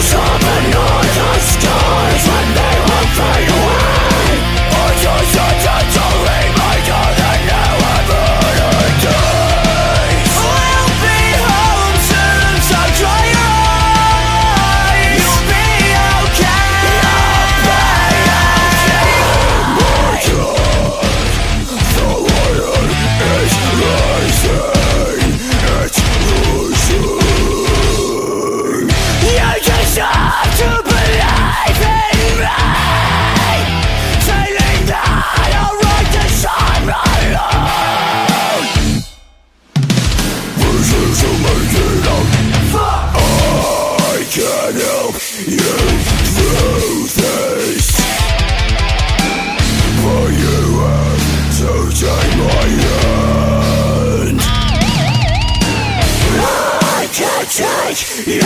Cause you.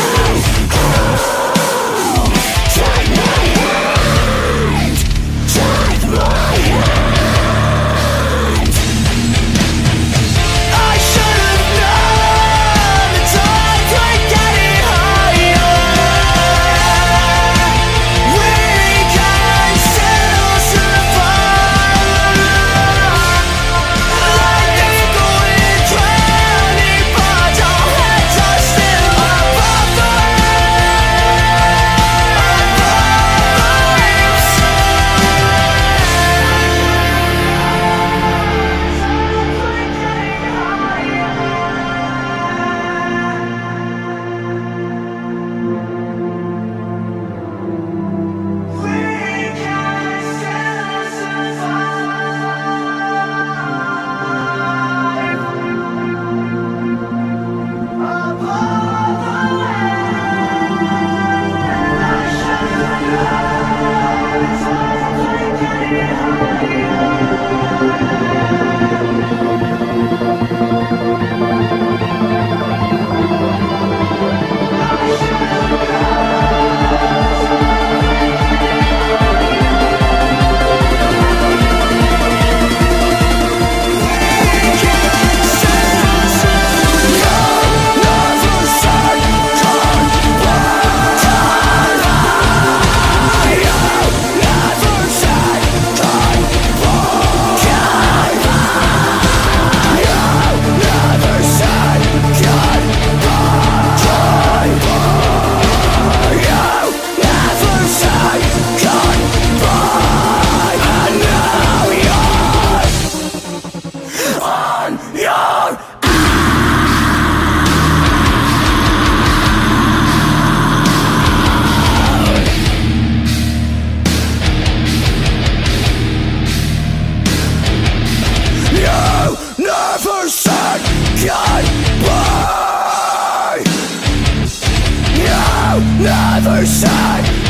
Said goodbye. You never said.